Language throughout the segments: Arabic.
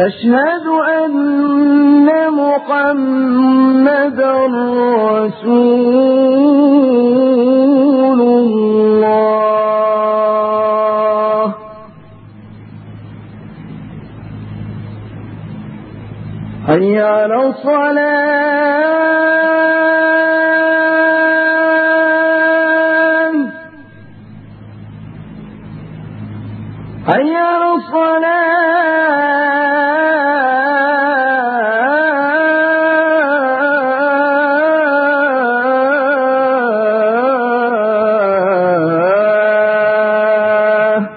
أشهد أن محمدا رسول الله. حي على الصلاة. على الصلاة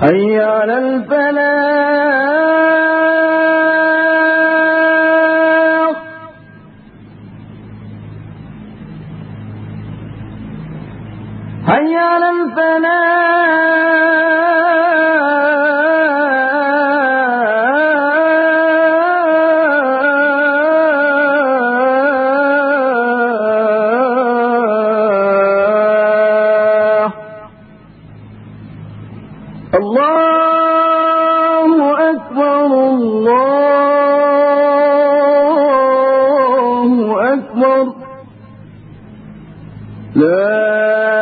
حي على الفلاح. حي على الفلاح الله أكبر الله أكبر. لا